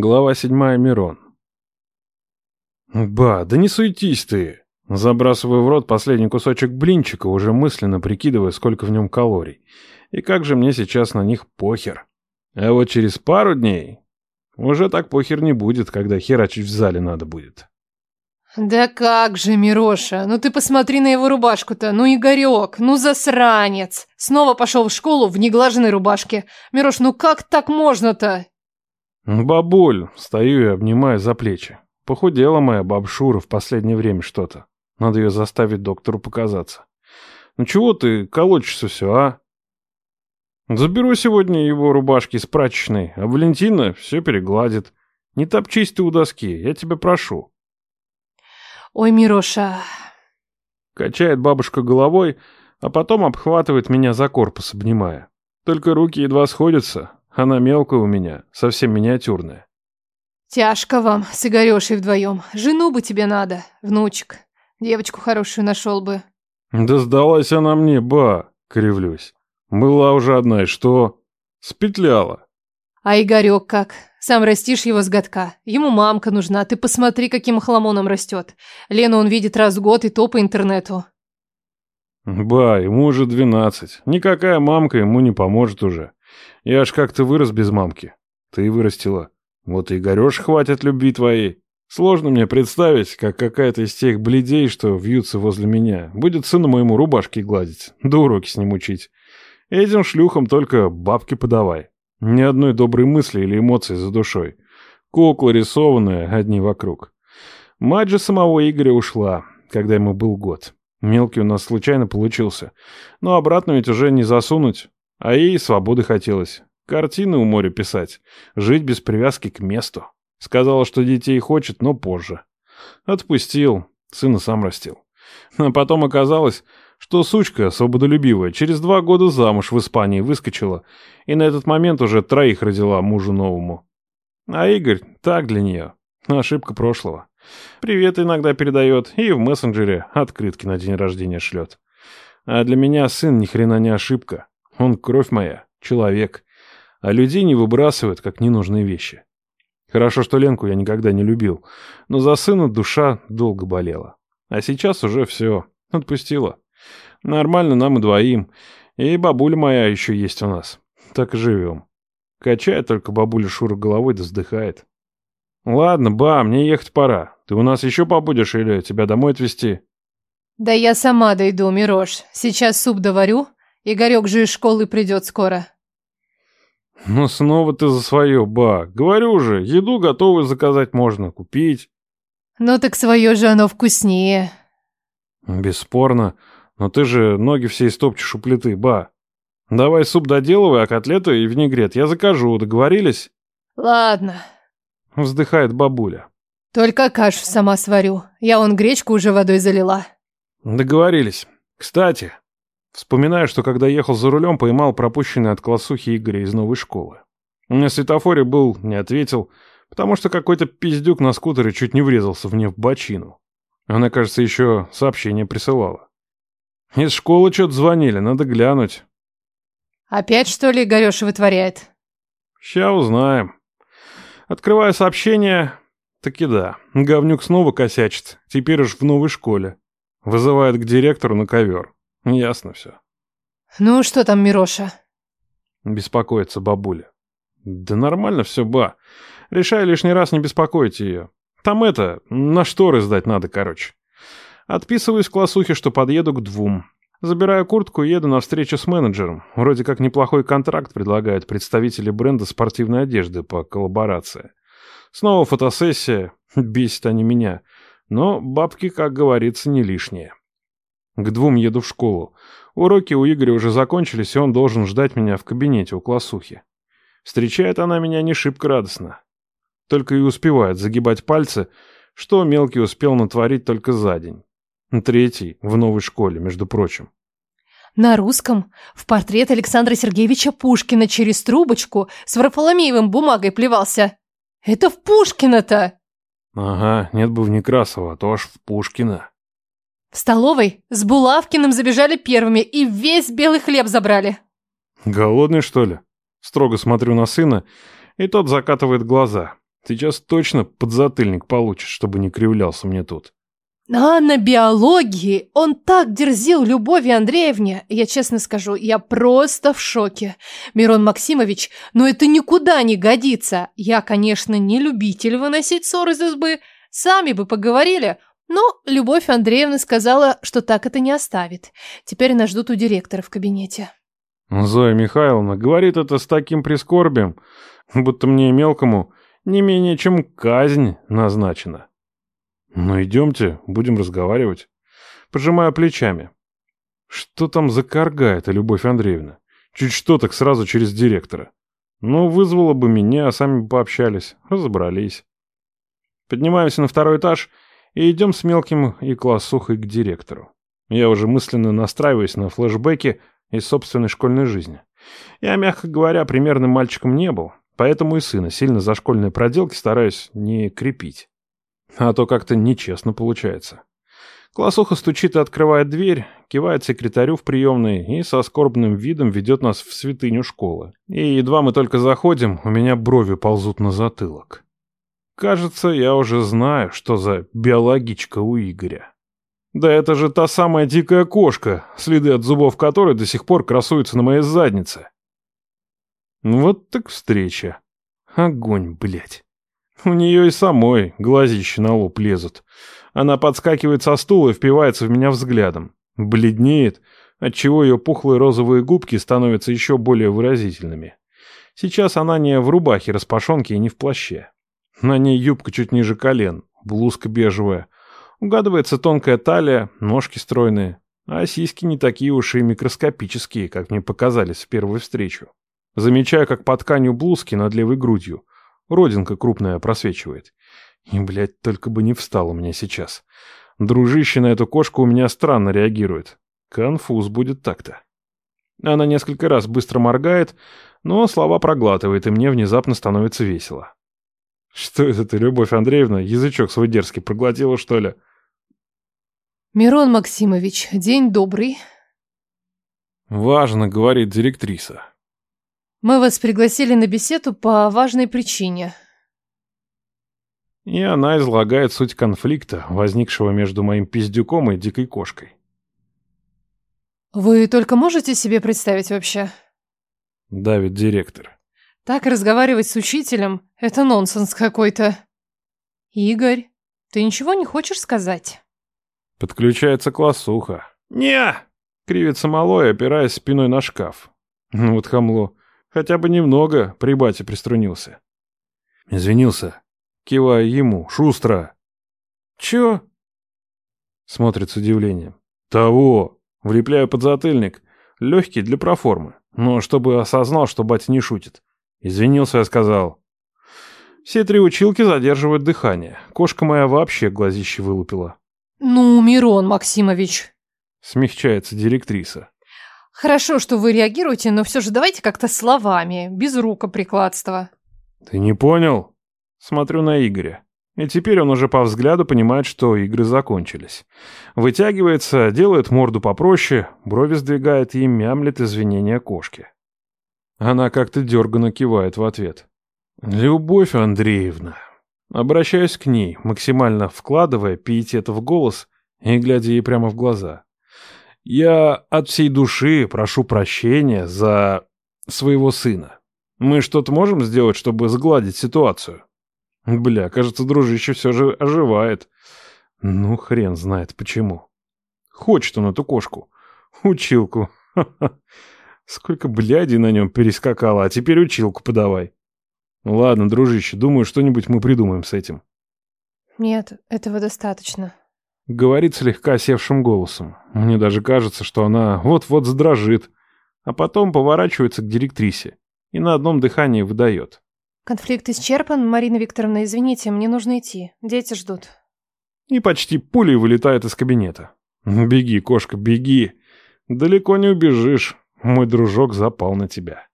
Глава седьмая Мирон. «Ба, да не суетись ты!» Забрасываю в рот последний кусочек блинчика, уже мысленно прикидывая, сколько в нем калорий. И как же мне сейчас на них похер. А вот через пару дней уже так похер не будет, когда херачить в зале надо будет. Да как же, Мироша, ну ты посмотри на его рубашку-то, ну Игорек, ну засранец. Снова пошел в школу в неглаженной рубашке. Мирош, ну как так можно-то? «Бабуль!» — стою и обнимаю за плечи. Похудела моя бабшура в последнее время что-то. Надо ее заставить доктору показаться. «Ну чего ты колочишься все, а?» «Заберу сегодня его рубашки из прачечной, а Валентина все перегладит. Не топчись ты у доски, я тебя прошу». «Ой, Мироша...» Качает бабушка головой, а потом обхватывает меня за корпус, обнимая. Только руки едва сходятся, она мелкая у меня, совсем миниатюрная. Тяжко вам с Игорешей вдвоем. Жену бы тебе надо, внучек. Девочку хорошую нашел бы. Да сдалась она мне, ба, кривлюсь. Была уже одна, и что? Спетляла. А Игорек как? Сам растишь его с годка. Ему мамка нужна, ты посмотри, каким хламоном растет. Лену он видит раз в год и то по интернету. Ба, ему уже двенадцать. Никакая мамка ему не поможет уже. Я аж как-то вырос без мамки. Ты вырастила. Вот и Игорёш хватит любви твоей. Сложно мне представить, как какая-то из тех бледей, что вьются возле меня, будет сыну моему рубашки гладить, да уроки с ним учить. Этим шлюхам только бабки подавай. Ни одной доброй мысли или эмоции за душой. Кукла рисованная, одни вокруг. Мать же самого Игоря ушла, когда ему был год. Мелкий у нас случайно получился. Но обратно ведь уже не засунуть. А ей свободы хотелось. Картины у моря писать. Жить без привязки к месту. Сказала, что детей хочет, но позже. Отпустил. Сына сам растил. А потом оказалось, что сучка, свободолюбивая, через два года замуж в Испании выскочила, и на этот момент уже троих родила мужу новому. А Игорь так для нее. Ошибка прошлого. Привет иногда передает и в мессенджере открытки на день рождения шлет. А для меня сын ни хрена не ошибка. Он кровь моя, человек. А людей не выбрасывают, как ненужные вещи. Хорошо, что Ленку я никогда не любил, но за сына душа долго болела. А сейчас уже все, отпустила. Нормально нам и двоим. И бабуля моя еще есть у нас. Так и живем. Качает только бабуля Шура головой да вздыхает. Ладно, ба, мне ехать пора. Ты у нас еще побудешь или тебя домой отвезти? Да я сама дойду, Мирош. Сейчас суп доварю, Игорек же из школы придет скоро. Ну снова ты за свое, ба. Говорю же, еду готовую заказать можно, купить. Ну так свое же оно вкуснее. Бесспорно. Но ты же ноги все истопчешь у плиты, ба. Давай суп доделывай, а котлеты и винегрет я закажу, договорились? Ладно. Вздыхает бабуля. Только кашу сама сварю. Я он гречку уже водой залила. Договорились. Кстати, Вспоминаю, что когда ехал за рулем, поймал пропущенный от классухи Игоря из новой школы. На светофоре был, не ответил, потому что какой-то пиздюк на скутере чуть не врезался в мне в бочину. Она, кажется, еще сообщение присылала. Из школы что-то звонили, надо глянуть. Опять, что ли, Игореша вытворяет? Ща узнаем. Открываю сообщение, таки да, говнюк снова косячит, теперь уж в новой школе. Вызывает к директору на ковер. Ясно все. Ну, что там, Мироша? Беспокоится бабуля. Да нормально все, ба. Решаю лишний раз не беспокоить ее. Там это, на шторы сдать надо, короче. Отписываюсь классухе, что подъеду к двум. Забираю куртку и еду на встречу с менеджером. Вроде как неплохой контракт предлагают представители бренда спортивной одежды по коллаборации. Снова фотосессия. Бесит они меня. Но бабки, как говорится, не лишние. К двум еду в школу. Уроки у Игоря уже закончились, и он должен ждать меня в кабинете у классухи. Встречает она меня не шибко радостно. Только и успевает загибать пальцы, что мелкий успел натворить только за день. Третий в новой школе, между прочим. На русском в портрет Александра Сергеевича Пушкина через трубочку с Варфоломеевым бумагой плевался. Это в Пушкина-то! Ага, нет бы в Некрасова, а то аж в Пушкина. В столовой с Булавкиным забежали первыми и весь белый хлеб забрали. Голодный, что ли? Строго смотрю на сына, и тот закатывает глаза. Сейчас точно подзатыльник получишь, чтобы не кривлялся мне тут. А на биологии он так дерзил Любови Андреевне. Я честно скажу, я просто в шоке. Мирон Максимович, но это никуда не годится. Я, конечно, не любитель выносить ссоры из избы. Сами бы поговорили. Но Любовь Андреевна сказала, что так это не оставит. Теперь нас ждут у директора в кабинете. Зоя Михайловна говорит это с таким прискорбием, будто мне мелкому не менее чем казнь назначена. «Ну идемте, будем разговаривать». Пожимаю плечами. Что там за карга эта Любовь Андреевна? Чуть что так сразу через директора. Ну, вызвала бы меня, а сами пообщались, разобрались. Поднимаемся на второй этаж и идем с мелким и классухой к директору. Я уже мысленно настраиваюсь на флешбеки из собственной школьной жизни. Я, мягко говоря, примерным мальчиком не был, поэтому и сына сильно за школьные проделки стараюсь не крепить. А то как-то нечестно получается. Классуха стучит и открывает дверь, кивает секретарю в приемной и со скорбным видом ведет нас в святыню школы. И едва мы только заходим, у меня брови ползут на затылок. Кажется, я уже знаю, что за биологичка у Игоря. Да это же та самая дикая кошка, следы от зубов которой до сих пор красуются на моей заднице. Вот так встреча. Огонь, блядь. У нее и самой глазища на лоб лезут. Она подскакивает со стула и впивается в меня взглядом. Бледнеет, отчего ее пухлые розовые губки становятся еще более выразительными. Сейчас она не в рубахе распашонки и не в плаще. На ней юбка чуть ниже колен, блузка бежевая. Угадывается тонкая талия, ножки стройные. А сиськи не такие уж и микроскопические, как мне показались в первую встречу. Замечаю, как по тканью блузки над левой грудью Родинка крупная просвечивает. И, блядь, только бы не встал у меня сейчас. Дружище на эту кошку у меня странно реагирует. Конфуз будет так-то. Она несколько раз быстро моргает, но слова проглатывает, и мне внезапно становится весело. Что это ты, Любовь Андреевна, язычок свой дерзкий проглотила, что ли? Мирон Максимович, день добрый. Важно, говорит директриса. Мы вас пригласили на беседу по важной причине. И она излагает суть конфликта, возникшего между моим пиздюком и дикой кошкой. Вы только можете себе представить вообще? Давит директор. Так разговаривать с учителем – это нонсенс какой-то. Игорь, ты ничего не хочешь сказать? Подключается классуха. не Кривится малой, опираясь спиной на шкаф. Ну вот хамло. Хотя бы немного при бате приструнился. Извинился. Кивая ему. Шустро. Чё? Смотрит с удивлением. Того. Влепляю подзатыльник. Легкий для проформы. Но чтобы осознал, что батя не шутит. Извинился, я сказал. Все три училки задерживают дыхание. Кошка моя вообще глазище вылупила. Ну, Мирон Максимович. Смягчается директриса. Хорошо, что вы реагируете, но все же давайте как-то словами, без рукоприкладства. Ты не понял? Смотрю на Игоря. И теперь он уже по взгляду понимает, что игры закончились. Вытягивается, делает морду попроще, брови сдвигает и мямлет извинения кошки. Она как-то дерганно кивает в ответ. «Любовь Андреевна». Обращаюсь к ней, максимально вкладывая пиетет в голос и глядя ей прямо в глаза. Я от всей души прошу прощения за своего сына. Мы что-то можем сделать, чтобы сгладить ситуацию? Бля, кажется, дружище все же оживает. Ну, хрен знает почему. Хочет он эту кошку. Училку. Сколько бляди на нем перескакало, а теперь училку подавай. Ладно, дружище, думаю, что-нибудь мы придумаем с этим. Нет, этого достаточно. Говорит слегка севшим голосом. Мне даже кажется, что она вот-вот задрожит. А потом поворачивается к директрисе и на одном дыхании выдает. Конфликт исчерпан, Марина Викторовна, извините, мне нужно идти. Дети ждут. И почти пулей вылетает из кабинета. Беги, кошка, беги. Далеко не убежишь. Мой дружок запал на тебя.